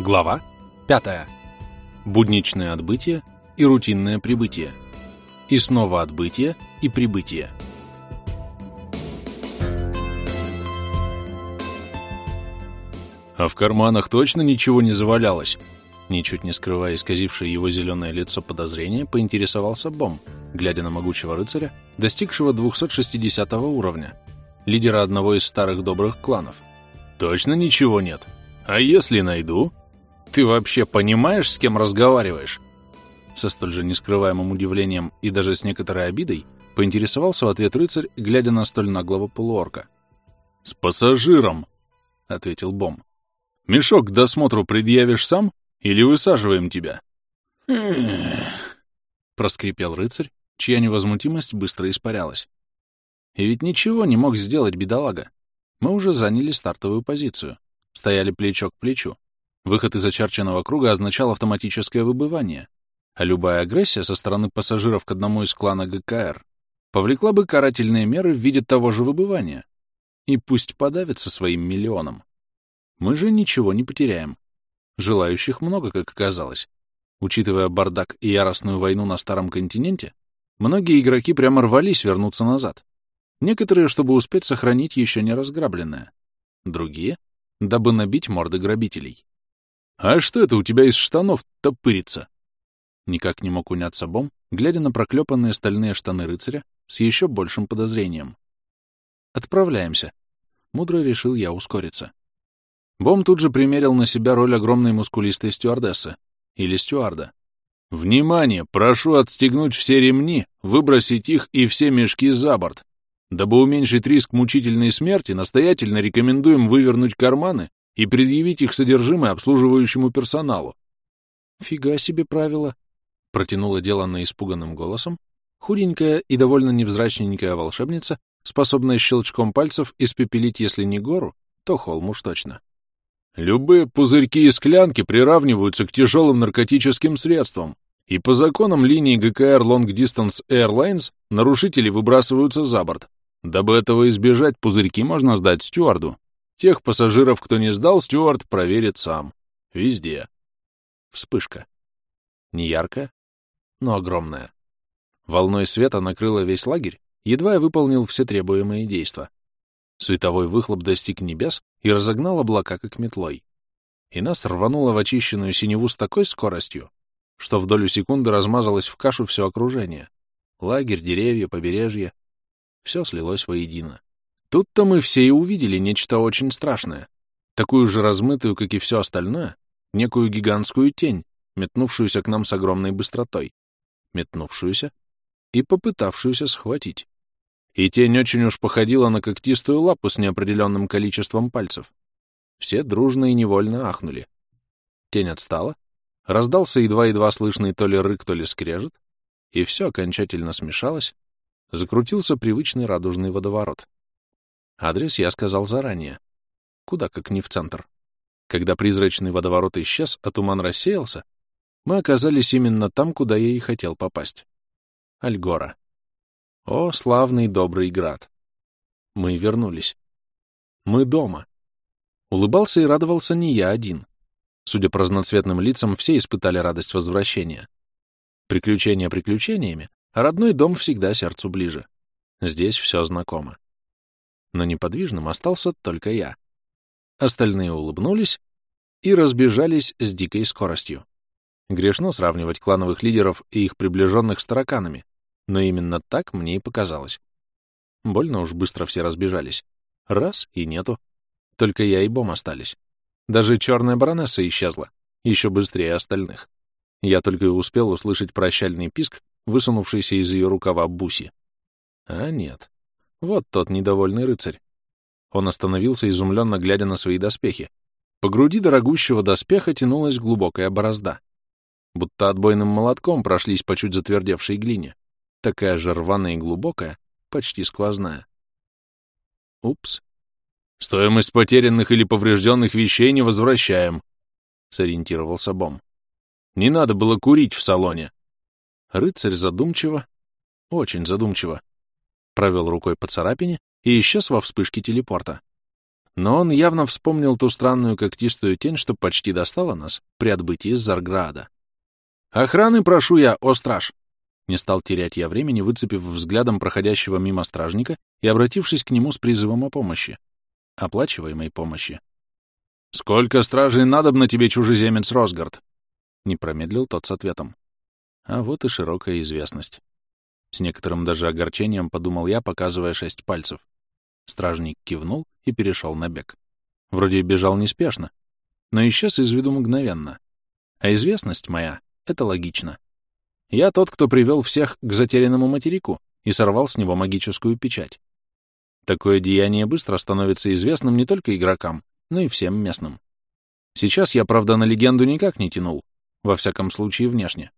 Глава 5. Будничное отбытие и рутинное прибытие. И снова отбытие и прибытие. А в карманах точно ничего не завалялось? Ничуть не скрывая исказившее его зеленое лицо подозрения, поинтересовался Бом, глядя на могучего рыцаря, достигшего 260 уровня, лидера одного из старых добрых кланов. Точно ничего нет? А если найду? Ты вообще понимаешь, с кем разговариваешь? Со столь же нескрываемым удивлением и даже с некоторой обидой поинтересовался в ответ рыцарь, глядя на столь наглого полуорка. «С пассажиром», — ответил Бом. «Мешок к досмотру предъявишь сам или высаживаем тебя?» проскрипел рыцарь, чья невозмутимость быстро испарялась. И ведь ничего не мог сделать бедолага. Мы уже заняли стартовую позицию, стояли плечо к плечу. Выход из очерченного круга означал автоматическое выбывание, а любая агрессия со стороны пассажиров к одному из клана ГКР повлекла бы карательные меры в виде того же выбывания. И пусть подавится своим миллионом. Мы же ничего не потеряем. Желающих много, как оказалось. Учитывая бардак и яростную войну на Старом континенте, многие игроки прямо рвались вернуться назад. Некоторые, чтобы успеть сохранить еще не разграбленное. Другие — дабы набить морды грабителей. «А что это у тебя из штанов топырится?» Никак не мог уняться Бом, глядя на проклепанные стальные штаны рыцаря с еще большим подозрением. «Отправляемся», — мудро решил я ускориться. Бом тут же примерил на себя роль огромной мускулистой стюардессы или стюарда. «Внимание! Прошу отстегнуть все ремни, выбросить их и все мешки за борт. Дабы уменьшить риск мучительной смерти, настоятельно рекомендуем вывернуть карманы и предъявить их содержимое обслуживающему персоналу. «Фига себе правила!» — протянула Деланна испуганным голосом, худенькая и довольно невзрачненькая волшебница, способная щелчком пальцев испепелить, если не гору, то холм уж точно. «Любые пузырьки и склянки приравниваются к тяжелым наркотическим средствам, и по законам линии ГКР Long Distance Airlines нарушители выбрасываются за борт. Дабы этого избежать, пузырьки можно сдать стюарду, Тех пассажиров, кто не сдал, стюард проверит сам. Везде. Вспышка. Не яркая, но огромная. Волной света накрыла весь лагерь, едва я выполнил все требуемые действия. Световой выхлоп достиг небес и разогнал облака, как метлой. И нас рвануло в очищенную синеву с такой скоростью, что в долю секунды размазалось в кашу все окружение. Лагерь, деревья, побережье — все слилось воедино. Тут-то мы все и увидели нечто очень страшное, такую же размытую, как и все остальное, некую гигантскую тень, метнувшуюся к нам с огромной быстротой, метнувшуюся и попытавшуюся схватить. И тень очень уж походила на когтистую лапу с неопределенным количеством пальцев. Все дружно и невольно ахнули. Тень отстала, раздался едва-едва слышный то ли рык, то ли скрежет, и все окончательно смешалось, закрутился привычный радужный водоворот. Адрес я сказал заранее. Куда как не в центр. Когда призрачный водоворот исчез, а туман рассеялся, мы оказались именно там, куда я и хотел попасть. Альгора. О, славный добрый град. Мы вернулись. Мы дома. Улыбался и радовался не я один. Судя по разноцветным лицам, все испытали радость возвращения. Приключения приключениями, а родной дом всегда сердцу ближе. Здесь все знакомо но неподвижным остался только я. Остальные улыбнулись и разбежались с дикой скоростью. Грешно сравнивать клановых лидеров и их приближенных с тараканами, но именно так мне и показалось. Больно уж быстро все разбежались. Раз — и нету. Только я и Бом остались. Даже черная баронесса исчезла, еще быстрее остальных. Я только и успел услышать прощальный писк, высунувшийся из ее рукава Буси. А нет, вот тот недовольный рыцарь. Он остановился, изумленно глядя на свои доспехи. По груди дорогущего доспеха тянулась глубокая борозда. Будто отбойным молотком прошлись по чуть затвердевшей глине. Такая же рваная и глубокая, почти сквозная. Упс. Стоимость потерянных или поврежденных вещей не возвращаем, — сориентировался Бом. Не надо было курить в салоне. Рыцарь задумчиво, очень задумчиво, провел рукой по царапине и исчез во вспышке телепорта. Но он явно вспомнил ту странную когтистую тень, что почти достала нас при отбытии из Зарграда. «Охраны прошу я, о страж!» Не стал терять я времени, выцепив взглядом проходящего мимо стражника и обратившись к нему с призывом о помощи. Оплачиваемой помощи. «Сколько стражей надобно тебе, чужеземец Росгард?» Не промедлил тот с ответом. А вот и широкая известность. С некоторым даже огорчением подумал я, показывая шесть пальцев. Стражник кивнул и перешел на бег. Вроде бежал неспешно, но исчез из виду мгновенно. А известность моя — это логично. Я тот, кто привел всех к затерянному материку и сорвал с него магическую печать. Такое деяние быстро становится известным не только игрокам, но и всем местным. Сейчас я, правда, на легенду никак не тянул, во всяком случае внешне.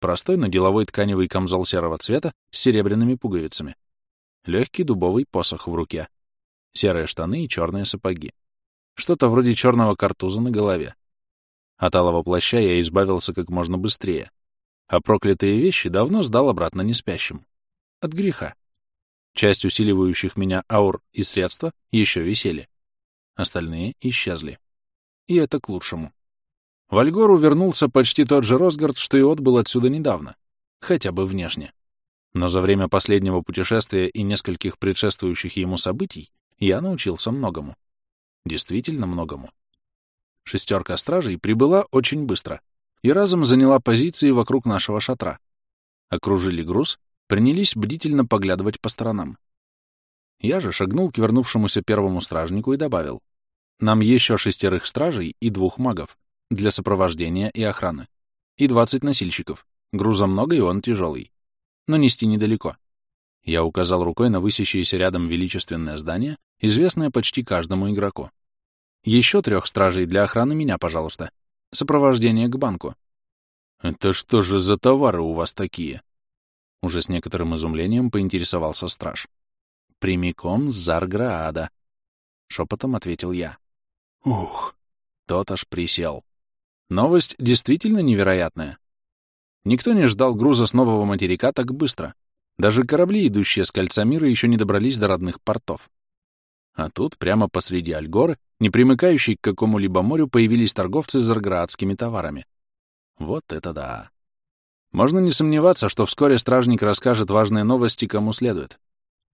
Простой, но деловой тканевый камзол серого цвета с серебряными пуговицами. Легкий дубовый посох в руке. Серые штаны и черные сапоги. Что-то вроде черного картуза на голове. От алого плаща я избавился как можно быстрее, а проклятые вещи давно сдал обратно неспящим. От греха. Часть усиливающих меня аур и средства еще висели. Остальные исчезли. И это к лучшему. В Альгору вернулся почти тот же Росгард, что и отбыл отсюда недавно, хотя бы внешне. Но за время последнего путешествия и нескольких предшествующих ему событий я научился многому. Действительно многому. Шестерка стражей прибыла очень быстро и разом заняла позиции вокруг нашего шатра. Окружили груз, принялись бдительно поглядывать по сторонам. Я же шагнул к вернувшемуся первому стражнику и добавил. Нам еще шестерых стражей и двух магов для сопровождения и охраны. И 20 носильщиков. Груза много, и он тяжелый. Но нести недалеко. Я указал рукой на высящееся рядом величественное здание, известное почти каждому игроку. Еще трех стражей для охраны меня, пожалуйста. Сопровождение к банку. «Это что же за товары у вас такие?» Уже с некоторым изумлением поинтересовался страж. «Прямиком с Зарграада», — шепотом ответил я. «Ух!» Тот аж присел. Новость действительно невероятная. Никто не ждал груза с нового материка так быстро. Даже корабли, идущие с кольца мира, еще не добрались до родных портов. А тут, прямо посреди Альгоры, не примыкающей к какому-либо морю, появились торговцы с зарградскими товарами. Вот это да! Можно не сомневаться, что вскоре стражник расскажет важные новости кому следует.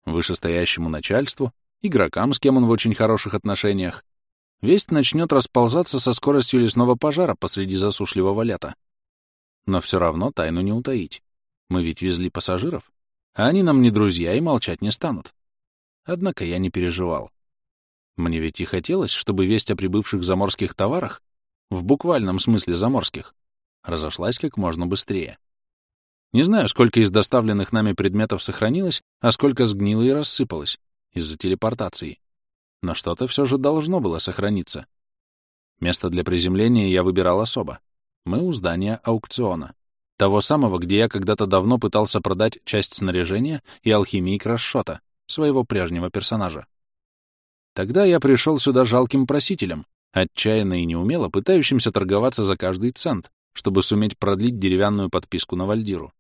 Вышестоящему начальству, игрокам, с кем он в очень хороших отношениях, Весть начнет расползаться со скоростью лесного пожара посреди засушливого лета. Но все равно тайну не утаить. Мы ведь везли пассажиров, а они нам не друзья и молчать не станут. Однако я не переживал. Мне ведь и хотелось, чтобы весть о прибывших заморских товарах, в буквальном смысле заморских, разошлась как можно быстрее. Не знаю, сколько из доставленных нами предметов сохранилось, а сколько сгнило и рассыпалось из-за телепортации но что-то все же должно было сохраниться. Место для приземления я выбирал особо. Мы у здания аукциона. Того самого, где я когда-то давно пытался продать часть снаряжения и алхимии крашшота, своего прежнего персонажа. Тогда я пришел сюда жалким просителем, отчаянно и неумело пытающимся торговаться за каждый цент, чтобы суметь продлить деревянную подписку на Вальдиру.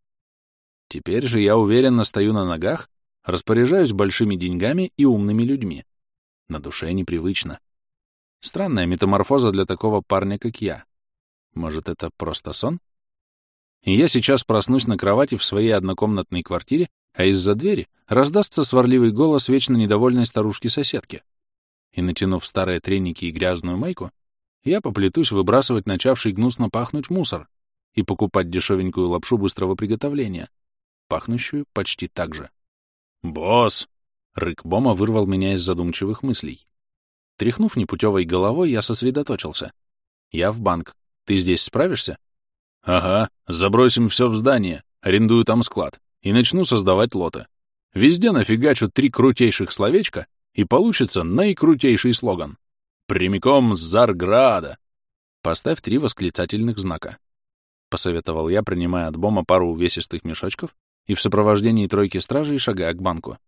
Теперь же я уверенно стою на ногах, распоряжаюсь большими деньгами и умными людьми. На душе непривычно. Странная метаморфоза для такого парня, как я. Может, это просто сон? И я сейчас проснусь на кровати в своей однокомнатной квартире, а из-за двери раздастся сварливый голос вечно недовольной старушки-соседки. И, натянув старые треники и грязную майку, я поплетусь выбрасывать начавший гнусно пахнуть мусор и покупать дешевенькую лапшу быстрого приготовления, пахнущую почти так же. «Босс!» Рык Бома вырвал меня из задумчивых мыслей. Тряхнув непутевой головой, я сосредоточился. «Я в банк. Ты здесь справишься?» «Ага, забросим все в здание, арендую там склад, и начну создавать лоты. Везде нафигачу три крутейших словечка, и получится наикрутейший слоган. Прямиком с Зарграда!» «Поставь три восклицательных знака», — посоветовал я, принимая от Бома пару увесистых мешочков и в сопровождении тройки стражей шагая к банку.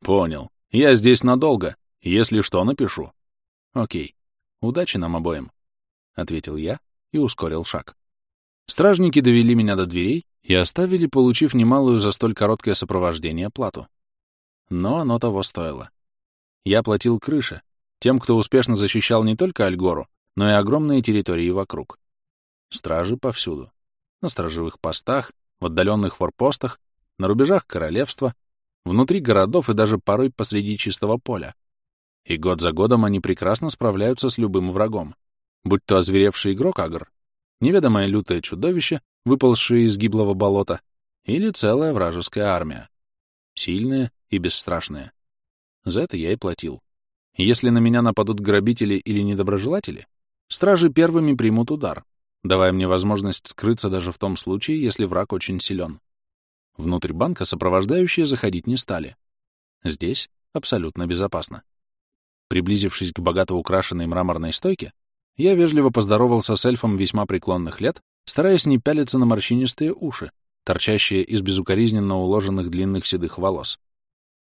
Понял. Я здесь надолго. Если что, напишу. Окей. Удачи нам обоим, — ответил я и ускорил шаг. Стражники довели меня до дверей и оставили, получив немалую за столь короткое сопровождение плату. Но оно того стоило. Я платил крыше, Тем, кто успешно защищал не только Альгору, но и огромные территории вокруг. Стражи повсюду. На сторожевых постах, в отдаленных форпостах, на рубежах королевства, внутри городов и даже порой посреди чистого поля. И год за годом они прекрасно справляются с любым врагом, будь то озверевший игрок Агр, неведомое лютое чудовище, выползшее из гиблого болота, или целая вражеская армия. Сильные и бесстрашные. За это я и платил. Если на меня нападут грабители или недоброжелатели, стражи первыми примут удар, давая мне возможность скрыться даже в том случае, если враг очень силен. Внутрь банка сопровождающие заходить не стали. Здесь абсолютно безопасно. Приблизившись к богато украшенной мраморной стойке, я вежливо поздоровался с эльфом весьма преклонных лет, стараясь не пялиться на морщинистые уши, торчащие из безукоризненно уложенных длинных седых волос.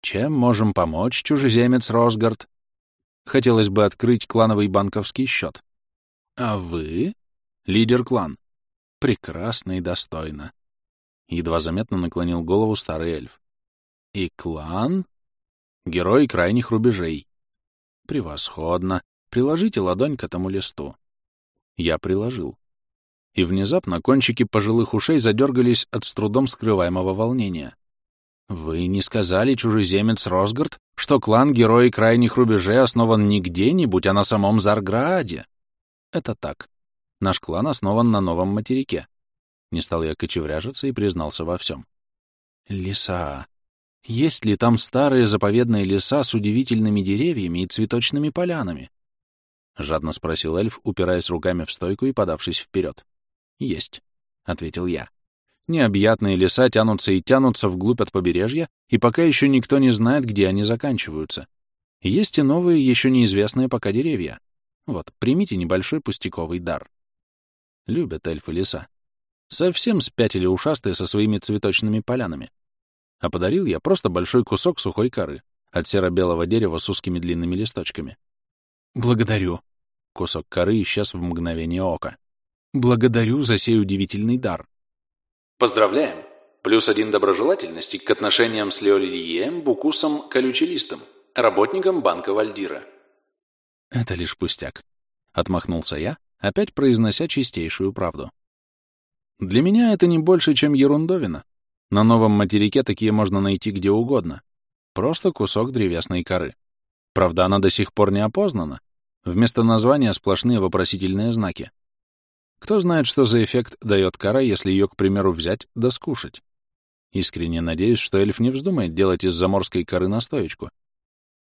«Чем можем помочь, чужеземец Росгард?» Хотелось бы открыть клановый банковский счет. А вы? Лидер клан. Прекрасно и достойно. Едва заметно наклонил голову старый эльф. И клан? Герой крайних рубежей. Превосходно. Приложите ладонь к этому листу. Я приложил. И внезапно кончики пожилых ушей задергались от с трудом скрываемого волнения. Вы не сказали, чужеземец Росгард, что клан Герои Крайних Рубежей основан не где-нибудь, а на самом Зарграде? Это так. Наш клан основан на новом материке. Не стал я кочевряжиться и признался во всем. Леса. Есть ли там старые заповедные леса с удивительными деревьями и цветочными полянами? Жадно спросил эльф, упираясь руками в стойку и подавшись вперед. Есть, — ответил я. Необъятные леса тянутся и тянутся вглубь от побережья, и пока еще никто не знает, где они заканчиваются. Есть и новые, еще неизвестные пока деревья. Вот, примите небольшой пустяковый дар. Любят эльфы леса. Совсем спятили ушастые со своими цветочными полянами. А подарил я просто большой кусок сухой коры от серо-белого дерева с узкими длинными листочками. Благодарю. Кусок коры исчез в мгновение ока. Благодарю за сей удивительный дар. Поздравляем! Плюс один доброжелательности к отношениям с Леолием, Букусом, Колючелистом, работником банка Вальдира. Это лишь пустяк. Отмахнулся я, опять произнося чистейшую правду. Для меня это не больше, чем ерундовина. На новом материке такие можно найти где угодно. Просто кусок древесной коры. Правда, она до сих пор не опознана. Вместо названия сплошные вопросительные знаки. Кто знает, что за эффект дает кора, если ее, к примеру, взять да скушать? Искренне надеюсь, что эльф не вздумает делать из заморской коры настоечку.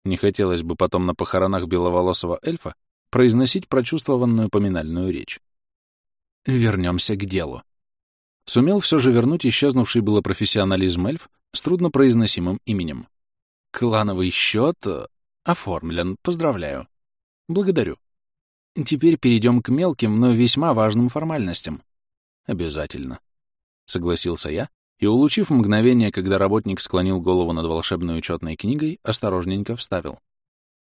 Не хотелось бы потом на похоронах беловолосого эльфа произносить прочувствованную поминальную речь. Вернемся к делу. Сумел все же вернуть исчезнувший было профессионализм эльф с труднопроизносимым именем. Клановый счет э, оформлен, поздравляю. Благодарю. Теперь перейдем к мелким, но весьма важным формальностям. Обязательно. Согласился я и, улучив мгновение, когда работник склонил голову над волшебной учетной книгой, осторожненько вставил.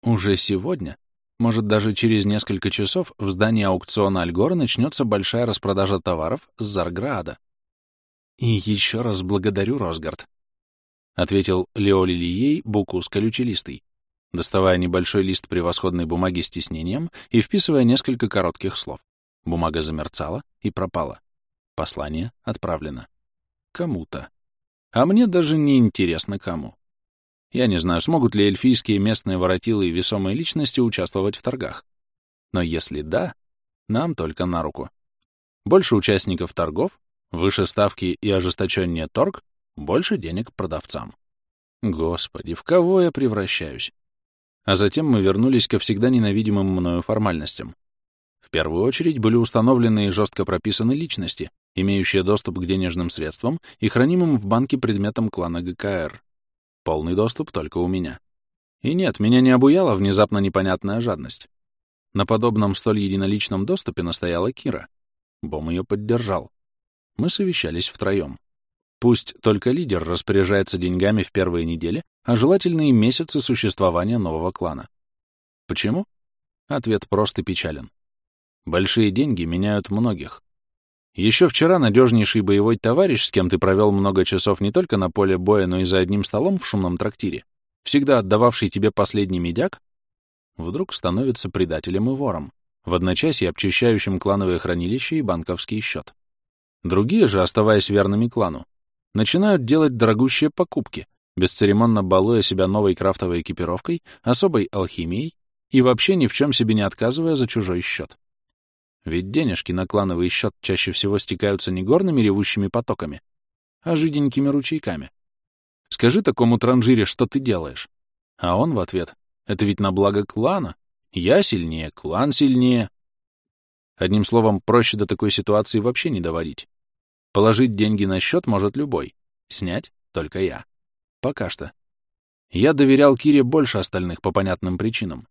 Уже сегодня, может, даже через несколько часов, в здании аукциона Альгора начнется большая распродажа товаров с Зарграда. И еще раз благодарю, Росгард, — ответил Лео Лилией Букус колючелистый доставая небольшой лист превосходной бумаги с тиснением и вписывая несколько коротких слов. Бумага замерцала и пропала. Послание отправлено. Кому-то. А мне даже не интересно кому. Я не знаю, смогут ли эльфийские местные воротилы и весомые личности участвовать в торгах. Но если да, нам только на руку. Больше участников торгов, выше ставки и ожесточеннее торг, больше денег продавцам. Господи, в кого я превращаюсь? а затем мы вернулись ко всегда ненавидимым мною формальностям. В первую очередь были установлены и жестко прописаны личности, имеющие доступ к денежным средствам и хранимым в банке предметам клана ГКР. Полный доступ только у меня. И нет, меня не обуяла внезапно непонятная жадность. На подобном столь единоличном доступе настояла Кира. Бом ее поддержал. Мы совещались втроем. Пусть только лидер распоряжается деньгами в первые недели, а желательно и месяцы существования нового клана. Почему? Ответ прост и печален. Большие деньги меняют многих. Еще вчера надежнейший боевой товарищ, с кем ты провел много часов не только на поле боя, но и за одним столом в шумном трактире, всегда отдававший тебе последний медяк, вдруг становится предателем и вором, в одночасье обчищающим клановые хранилища и банковский счет. Другие же, оставаясь верными клану, начинают делать дорогущие покупки, бесцеремонно балуя себя новой крафтовой экипировкой, особой алхимией и вообще ни в чем себе не отказывая за чужой счет. Ведь денежки на клановый счет чаще всего стекаются не горными ревущими потоками, а жиденькими ручейками. Скажи такому транжире, что ты делаешь. А он в ответ, это ведь на благо клана. Я сильнее, клан сильнее. Одним словом, проще до такой ситуации вообще не доводить. Положить деньги на счет может любой. Снять — только я. Пока что. Я доверял Кире больше остальных по понятным причинам.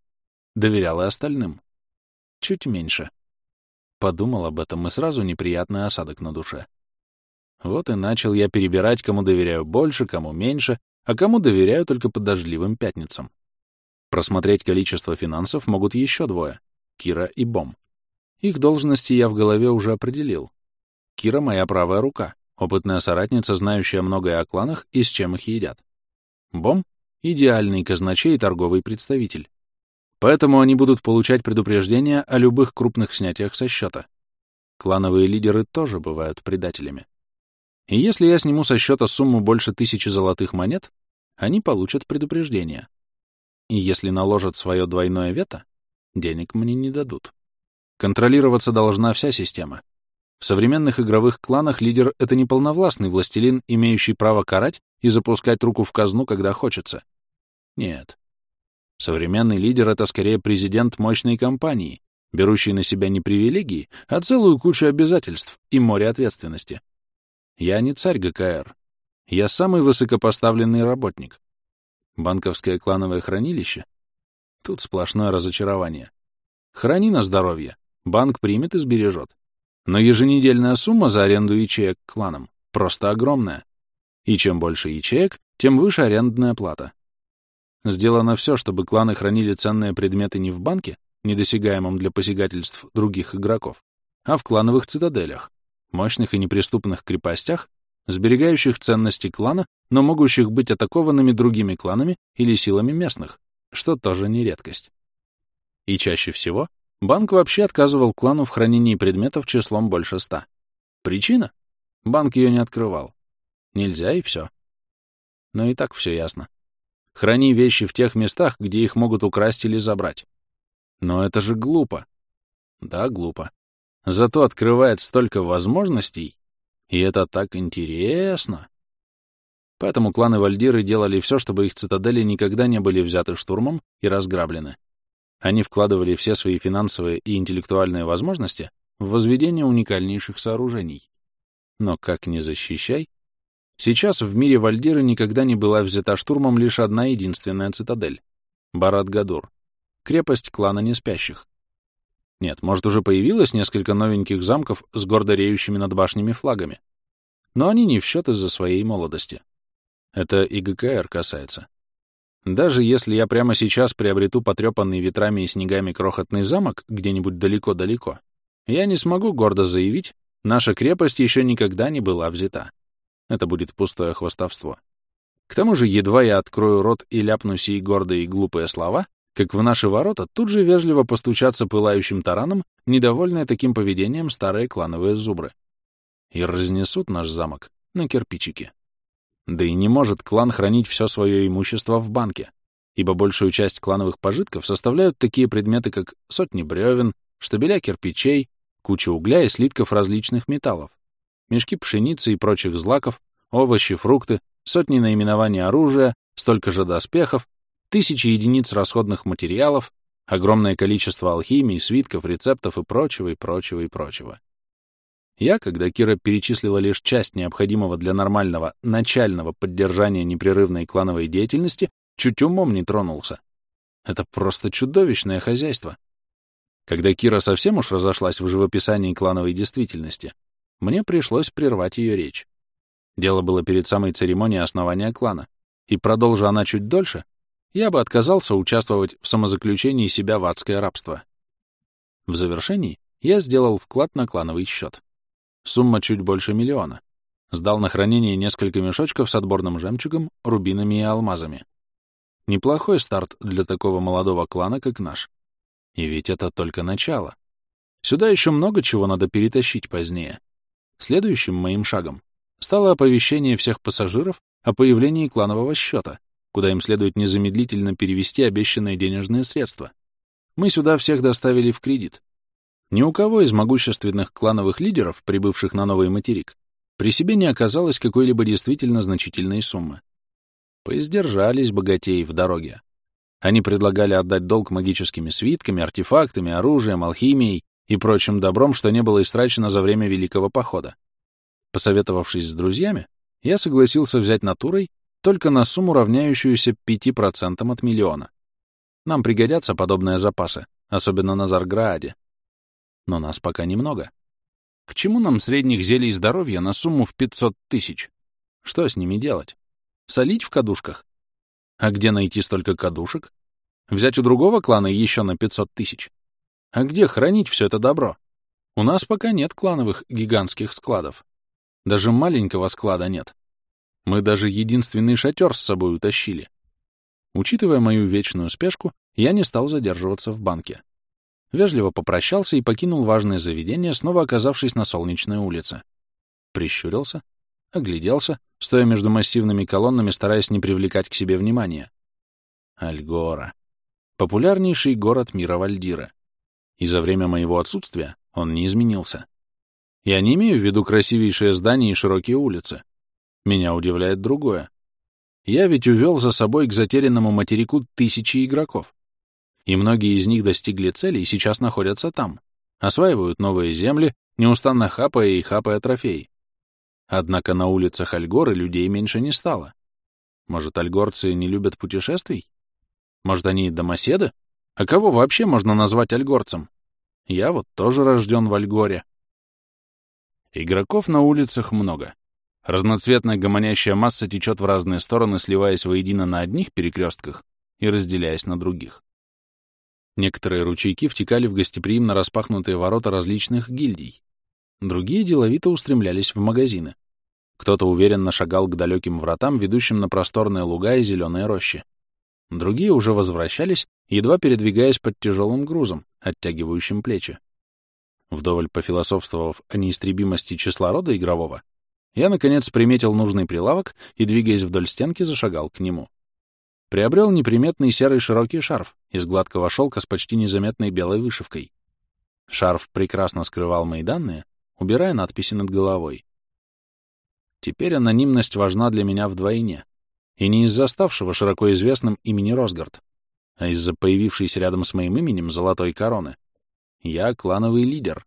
Доверял и остальным. Чуть меньше. Подумал об этом, и сразу неприятный осадок на душе. Вот и начал я перебирать, кому доверяю больше, кому меньше, а кому доверяю только под дождливым пятницам. Просмотреть количество финансов могут еще двое — Кира и Бом. Их должности я в голове уже определил. Кира — моя правая рука, опытная соратница, знающая многое о кланах и с чем их едят. Бом — идеальный казначей и торговый представитель. Поэтому они будут получать предупреждения о любых крупных снятиях со счета. Клановые лидеры тоже бывают предателями. И если я сниму со счета сумму больше тысячи золотых монет, они получат предупреждение. И если наложат свое двойное вето, денег мне не дадут. Контролироваться должна вся система. В современных игровых кланах лидер — это не полновластный властелин, имеющий право карать и запускать руку в казну, когда хочется. Нет. Современный лидер — это скорее президент мощной компании, берущий на себя не привилегии, а целую кучу обязательств и море ответственности. Я не царь ГКР. Я самый высокопоставленный работник. Банковское клановое хранилище? Тут сплошное разочарование. Храни на здоровье. Банк примет и сбережет. Но еженедельная сумма за аренду ячеек кланам просто огромная. И чем больше ячеек, тем выше арендная плата. Сделано все, чтобы кланы хранили ценные предметы не в банке, недосягаемом для посягательств других игроков, а в клановых цитаделях, мощных и неприступных крепостях, сберегающих ценности клана, но могущих быть атакованными другими кланами или силами местных, что тоже не редкость. И чаще всего банк вообще отказывал клану в хранении предметов числом больше ста. Причина? Банк ее не открывал. Нельзя и все. Но и так все ясно. Храни вещи в тех местах, где их могут украсть или забрать. Но это же глупо. Да, глупо зато открывает столько возможностей, и это так интересно. Поэтому кланы Вальдиры делали все, чтобы их цитадели никогда не были взяты штурмом и разграблены. Они вкладывали все свои финансовые и интеллектуальные возможности в возведение уникальнейших сооружений. Но как ни защищай, сейчас в мире Вальдиры никогда не была взята штурмом лишь одна единственная цитадель — Барат-Гадур, крепость клана Неспящих. Нет, может, уже появилось несколько новеньких замков с гордо реющими над башнями флагами. Но они не в счет из-за своей молодости. Это и ГКР касается. Даже если я прямо сейчас приобрету потрепанный ветрами и снегами крохотный замок где-нибудь далеко-далеко, я не смогу гордо заявить, наша крепость еще никогда не была взята. Это будет пустое хвостовство. К тому же, едва я открою рот и ляпну сии гордые и глупые слова, как в наши ворота тут же вежливо постучаться пылающим тараном, недовольные таким поведением старые клановые зубры. И разнесут наш замок на кирпичики. Да и не может клан хранить все свое имущество в банке, ибо большую часть клановых пожитков составляют такие предметы, как сотни бревен, штабеля кирпичей, куча угля и слитков различных металлов, мешки пшеницы и прочих злаков, овощи, фрукты, сотни наименований оружия, столько же доспехов, тысячи единиц расходных материалов, огромное количество алхимии, свитков, рецептов и прочего, и прочего, и прочего. Я, когда Кира перечислила лишь часть необходимого для нормального начального поддержания непрерывной клановой деятельности, чуть умом не тронулся. Это просто чудовищное хозяйство. Когда Кира совсем уж разошлась в живописании клановой действительности, мне пришлось прервать ее речь. Дело было перед самой церемонией основания клана, и продолжа она чуть дольше, я бы отказался участвовать в самозаключении себя в адское рабство. В завершении я сделал вклад на клановый счет. Сумма чуть больше миллиона. Сдал на хранение несколько мешочков с отборным жемчугом, рубинами и алмазами. Неплохой старт для такого молодого клана, как наш. И ведь это только начало. Сюда еще много чего надо перетащить позднее. Следующим моим шагом стало оповещение всех пассажиров о появлении кланового счета, куда им следует незамедлительно перевести обещанные денежные средства. Мы сюда всех доставили в кредит. Ни у кого из могущественных клановых лидеров, прибывших на новый материк, при себе не оказалось какой-либо действительно значительной суммы. Поиздержались богатеи в дороге. Они предлагали отдать долг магическими свитками, артефактами, оружием, алхимией и прочим добром, что не было истрачено за время Великого Похода. Посоветовавшись с друзьями, я согласился взять натурой только на сумму, равняющуюся 5% от миллиона. Нам пригодятся подобные запасы, особенно на Зарграаде. Но нас пока немного. К чему нам средних зелий здоровья на сумму в 500 тысяч? Что с ними делать? Солить в кадушках? А где найти столько кадушек? Взять у другого клана еще на 500 тысяч? А где хранить все это добро? У нас пока нет клановых гигантских складов. Даже маленького склада нет. Мы даже единственный шатер с собой утащили. Учитывая мою вечную спешку, я не стал задерживаться в банке. Вежливо попрощался и покинул важное заведение, снова оказавшись на солнечной улице. Прищурился, огляделся, стоя между массивными колоннами, стараясь не привлекать к себе внимания. Альгора. Популярнейший город мира Вальдира. И за время моего отсутствия он не изменился. Я не имею в виду красивейшие здания и широкие улицы. Меня удивляет другое. Я ведь увел за собой к затерянному материку тысячи игроков. И многие из них достигли цели и сейчас находятся там, осваивают новые земли, неустанно хапая и хапая трофеи. Однако на улицах Альгоры людей меньше не стало. Может, альгорцы не любят путешествий? Может, они домоседы? А кого вообще можно назвать альгорцем? Я вот тоже рожден в Альгоре. Игроков на улицах много. Разноцветная гомонящая масса течет в разные стороны, сливаясь воедино на одних перекрестках и разделяясь на других. Некоторые ручейки втекали в гостеприимно распахнутые ворота различных гильдий, Другие деловито устремлялись в магазины. Кто-то уверенно шагал к далеким вратам, ведущим на просторные луга и зеленые рощи. Другие уже возвращались, едва передвигаясь под тяжелым грузом, оттягивающим плечи. Вдоволь пофилософствовав о неистребимости числа рода игрового, я, наконец, приметил нужный прилавок и, двигаясь вдоль стенки, зашагал к нему. Приобрел неприметный серый широкий шарф из гладкого шелка с почти незаметной белой вышивкой. Шарф прекрасно скрывал мои данные, убирая надписи над головой. Теперь анонимность важна для меня вдвойне. И не из-за ставшего широко известным имени Росгард, а из-за появившейся рядом с моим именем золотой короны. Я клановый лидер.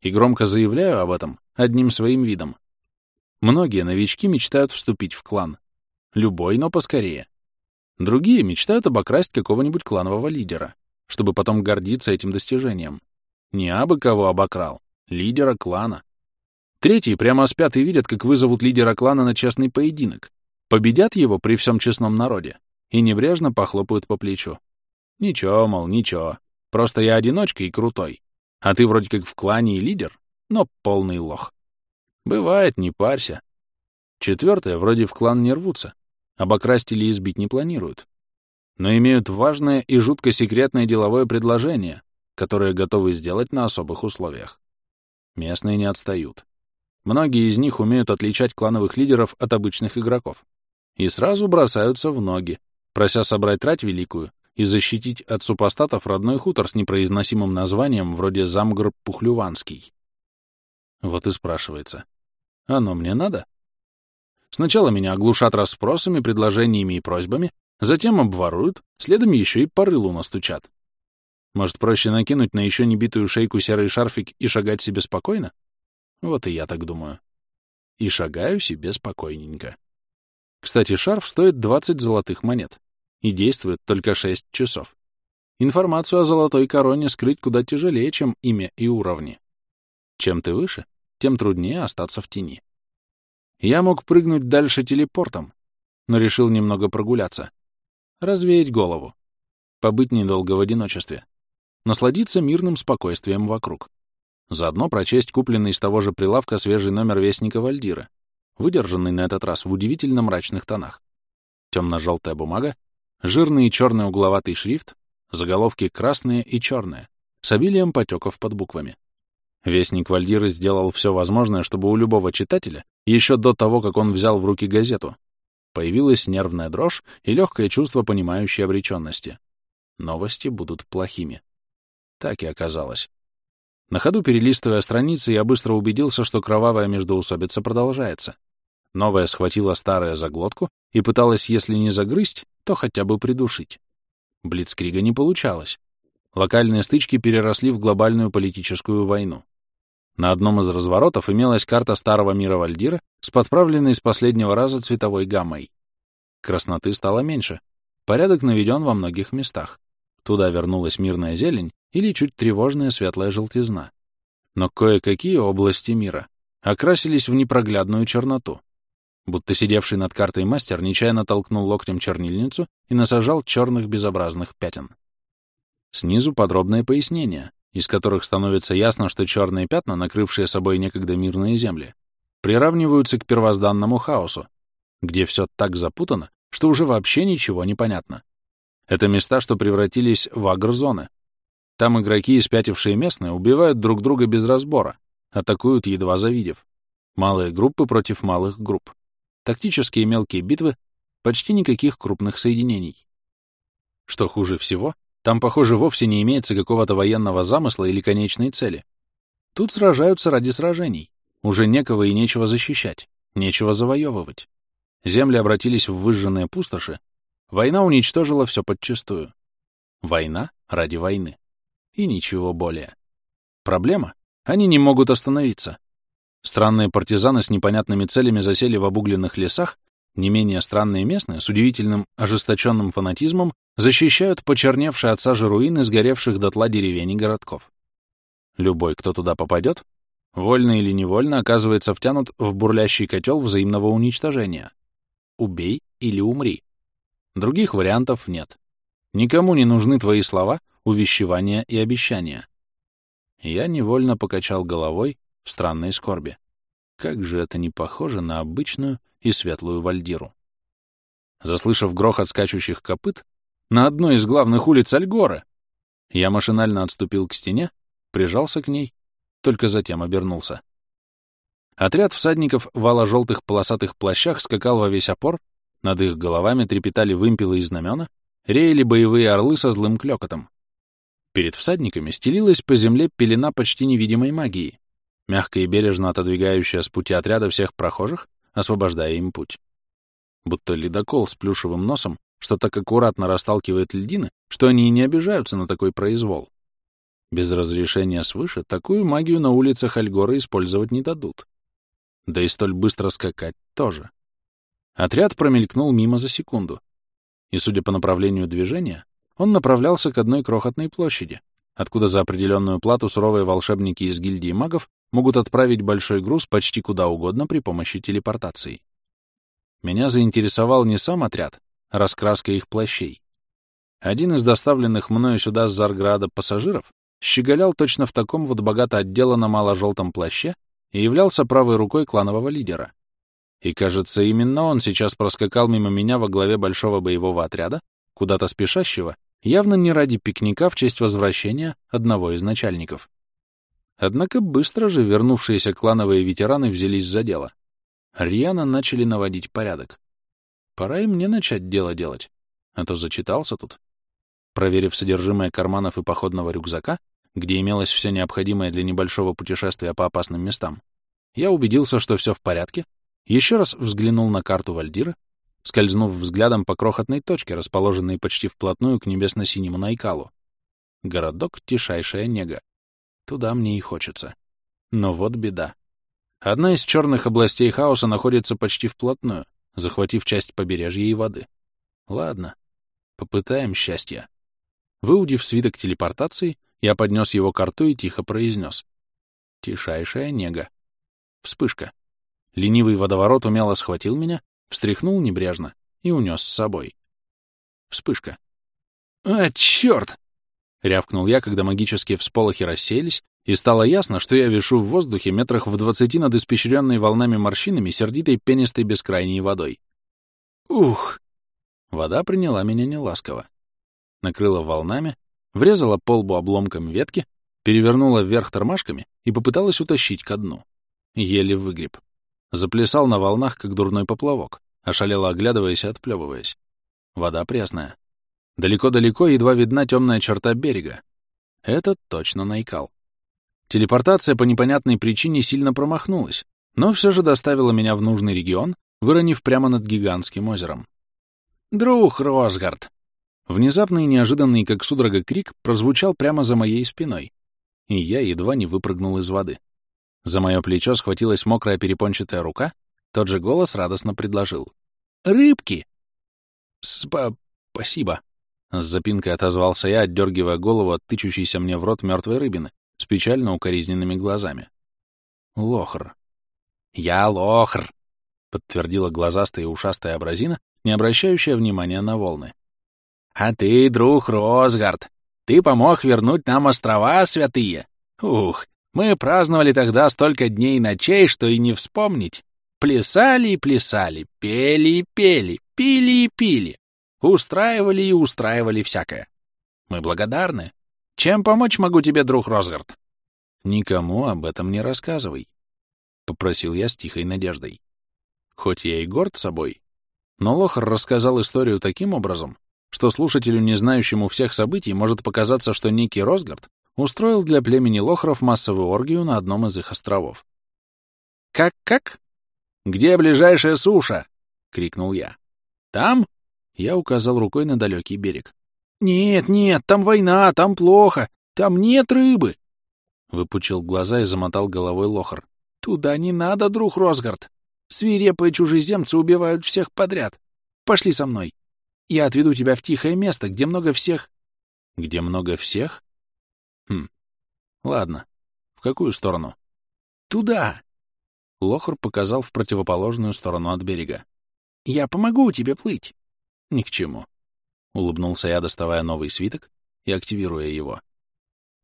И громко заявляю об этом одним своим видом. Многие новички мечтают вступить в клан. Любой, но поскорее. Другие мечтают обокрасть какого-нибудь кланового лидера, чтобы потом гордиться этим достижением. Не абы кого обокрал, лидера клана. Третьи прямо спят и видят, как вызовут лидера клана на честный поединок, победят его при всем честном народе и небрежно похлопают по плечу. Ничего, мол, ничего, просто я одиночка и крутой, а ты вроде как в клане и лидер, но полный лох. Бывает, не парься. Четвертые вроде в клан не рвутся, обокрасть или избить не планируют, но имеют важное и жутко секретное деловое предложение, которое готовы сделать на особых условиях. Местные не отстают. Многие из них умеют отличать клановых лидеров от обычных игроков. И сразу бросаются в ноги, прося собрать трать великую и защитить от супостатов родной хутор с непроизносимым названием вроде Замгр-Пухлюванский. Вот и спрашивается, оно мне надо? Сначала меня оглушат расспросами, предложениями и просьбами, затем обворуют, следом еще и по рылу настучат. Может, проще накинуть на еще не битую шейку серый шарфик и шагать себе спокойно? Вот и я так думаю. И шагаю себе спокойненько. Кстати, шарф стоит 20 золотых монет и действует только 6 часов. Информацию о золотой короне скрыть куда тяжелее, чем имя и уровни. Чем ты выше, тем труднее остаться в тени. Я мог прыгнуть дальше телепортом, но решил немного прогуляться. Развеять голову. Побыть недолго в одиночестве насладиться мирным спокойствием вокруг. Заодно прочесть купленный из того же прилавка свежий номер Вестника Вальдира, выдержанный на этот раз в удивительно мрачных тонах. Темно-желтая бумага, Жирный черный угловатый шрифт, заголовки красные и черные, с обилием потеков под буквами. Вестник Вальдиры сделал все возможное, чтобы у любого читателя, еще до того, как он взял в руки газету, появилась нервная дрожь и легкое чувство понимающей обреченности. Новости будут плохими. Так и оказалось. На ходу перелистывая страницы, я быстро убедился, что кровавая междоусобица продолжается. Новая схватила старое за глотку и пыталась, если не загрызть, то хотя бы придушить. Блицкрига не получалось. Локальные стычки переросли в глобальную политическую войну. На одном из разворотов имелась карта старого мира Вальдира с подправленной с последнего раза цветовой гаммой. Красноты стало меньше. Порядок наведен во многих местах. Туда вернулась мирная зелень или чуть тревожная светлая желтизна. Но кое-какие области мира окрасились в непроглядную черноту. Будто сидевший над картой мастер нечаянно толкнул локтем чернильницу и насажал черных безобразных пятен. Снизу подробное пояснение, из которых становится ясно, что черные пятна, накрывшие собой некогда мирные земли, приравниваются к первозданному хаосу, где все так запутано, что уже вообще ничего не понятно. Это места, что превратились в агрзоны. Там игроки, испятившие местные, убивают друг друга без разбора, атакуют, едва завидев. Малые группы против малых групп. Тактические мелкие битвы, почти никаких крупных соединений. Что хуже всего, там, похоже, вовсе не имеется какого-то военного замысла или конечной цели. Тут сражаются ради сражений. Уже некого и нечего защищать, нечего завоевывать. Земли обратились в выжженные пустоши. Война уничтожила все подчистую. Война ради войны. И ничего более. Проблема? Они не могут остановиться. Странные партизаны с непонятными целями засели в обугленных лесах не менее странные местные, с удивительным ожесточенным фанатизмом, защищают почерневшие от сажи руины сгоревших дотла деревень и городков. Любой, кто туда попадет, вольно или невольно оказывается втянут в бурлящий котел взаимного уничтожения. Убей или умри. Других вариантов нет. Никому не нужны твои слова, увещевания и обещания. Я невольно покачал головой в странной скорби. Как же это не похоже на обычную и светлую вальдиру. Заслышав грохот скачущих копыт, на одной из главных улиц Альгоры, я машинально отступил к стене, прижался к ней, только затем обернулся. Отряд всадников в ало-желтых полосатых плащах скакал во весь опор, над их головами трепетали вымпелы и знамена, реяли боевые орлы со злым клёкотом. Перед всадниками стелилась по земле пелена почти невидимой магии, мягко и бережно отодвигающая с пути отряда всех прохожих освобождая им путь. Будто ледокол с плюшевым носом, что так аккуратно расталкивает льдины, что они и не обижаются на такой произвол. Без разрешения свыше такую магию на улицах Альгора использовать не дадут. Да и столь быстро скакать тоже. Отряд промелькнул мимо за секунду. И, судя по направлению движения, он направлялся к одной крохотной площади, откуда за определенную плату суровые волшебники из гильдии магов могут отправить большой груз почти куда угодно при помощи телепортации. Меня заинтересовал не сам отряд, а раскраска их плащей. Один из доставленных мною сюда с Зарграда пассажиров щеголял точно в таком вот богато отделанном мало-желтом плаще и являлся правой рукой кланового лидера. И, кажется, именно он сейчас проскакал мимо меня во главе большого боевого отряда, куда-то спешащего, явно не ради пикника в честь возвращения одного из начальников. Однако быстро же вернувшиеся клановые ветераны взялись за дело. Рьяно начали наводить порядок. Пора и мне начать дело делать, а то зачитался тут. Проверив содержимое карманов и походного рюкзака, где имелось все необходимое для небольшого путешествия по опасным местам, я убедился, что все в порядке, еще раз взглянул на карту Вальдира, скользнув взглядом по крохотной точке, расположенной почти вплотную к небесно-синему Найкалу. Городок Тишайшая Нега. Туда мне и хочется. Но вот беда. Одна из черных областей хаоса находится почти вплотную, захватив часть побережья и воды. Ладно, попытаем счастья. Выудив свиток телепортации, я поднес его к рту и тихо произнес. Тишайшая нега. Вспышка. Ленивый водоворот умело схватил меня, встряхнул небрежно и унес с собой. Вспышка. «А, черт!» Рявкнул я, когда магические всполохи рассеялись, и стало ясно, что я вишу в воздухе метрах в двадцати над испещренной волнами морщинами сердитой пенистой бескрайней водой. Ух! Вода приняла меня неласково. Накрыла волнами, врезала по лбу обломком ветки, перевернула вверх тормашками и попыталась утащить ко дну. Еле выгреб. Заплясал на волнах, как дурной поплавок, ошалело оглядываясь и отплевываясь. Вода пресная. Далеко-далеко едва видна темная черта берега. Это точно Найкал. Телепортация по непонятной причине сильно промахнулась, но все же доставила меня в нужный регион, выронив прямо над гигантским озером. «Друг Росгард!» Внезапный и неожиданный, как судорога, крик прозвучал прямо за моей спиной, и я едва не выпрыгнул из воды. За мое плечо схватилась мокрая перепончатая рука, тот же голос радостно предложил. «Рыбки!» «Спасибо!» С запинкой отозвался я, отдергивая голову от тычущейся мне в рот мертвой рыбины с печально укоризненными глазами. «Лохр!» «Я лохр!» — подтвердила глазастая и ушастая абразина, не обращающая внимания на волны. «А ты, друг Росгард, ты помог вернуть нам острова святые. Ух, мы праздновали тогда столько дней и ночей, что и не вспомнить. Плясали и плясали, пели и пели, пили и пили, устраивали и устраивали всякое. Мы благодарны. Чем помочь могу тебе, друг Росгард?» «Никому об этом не рассказывай», — попросил я с тихой надеждой. Хоть я и горд собой, но Лохар рассказал историю таким образом, что слушателю, не знающему всех событий, может показаться, что некий Росгард устроил для племени Лохров массовую оргию на одном из их островов. «Как-как? Где ближайшая суша?» — крикнул я. «Там?» — я указал рукой на далекий берег. «Нет, нет, там война, там плохо, там нет рыбы!» Выпучил глаза и замотал головой Лохар. «Туда не надо, друг Росгард. Свирепые чужеземцы убивают всех подряд. Пошли со мной. Я отведу тебя в тихое место, где много всех...» «Где много всех?» «Хм. Ладно. В какую сторону?» «Туда!» Лохар показал в противоположную сторону от берега. «Я помогу тебе плыть!» «Ни к чему». Улыбнулся я, доставая новый свиток и активируя его.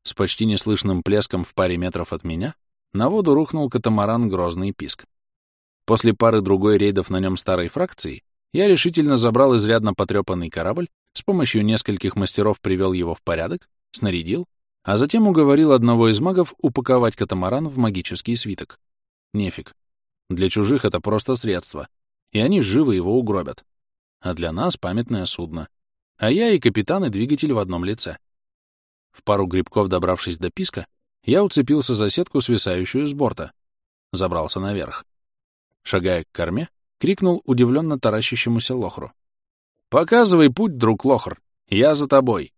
С почти неслышным плеском в паре метров от меня на воду рухнул катамаран «Грозный писк». После пары другой рейдов на нем старой фракции я решительно забрал изрядно потрепанный корабль, с помощью нескольких мастеров привел его в порядок, снарядил, а затем уговорил одного из магов упаковать катамаран в магический свиток. Нефиг. Для чужих это просто средство, и они живо его угробят. А для нас памятное судно. А я и капитан, и двигатель в одном лице. В пару грибков добравшись до писка, я уцепился за сетку, свисающую с борта. Забрался наверх. Шагая к корме, крикнул удивленно таращащемуся лохру. «Показывай путь, друг лохр! Я за тобой!»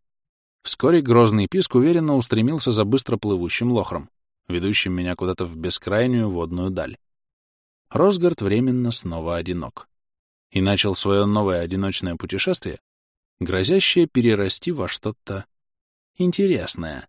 Вскоре грозный писк уверенно устремился за быстро плывущим лохром, ведущим меня куда-то в бескрайнюю водную даль. Росгард временно снова одинок. И начал свое новое одиночное путешествие, грозящее перерасти во что-то интересное.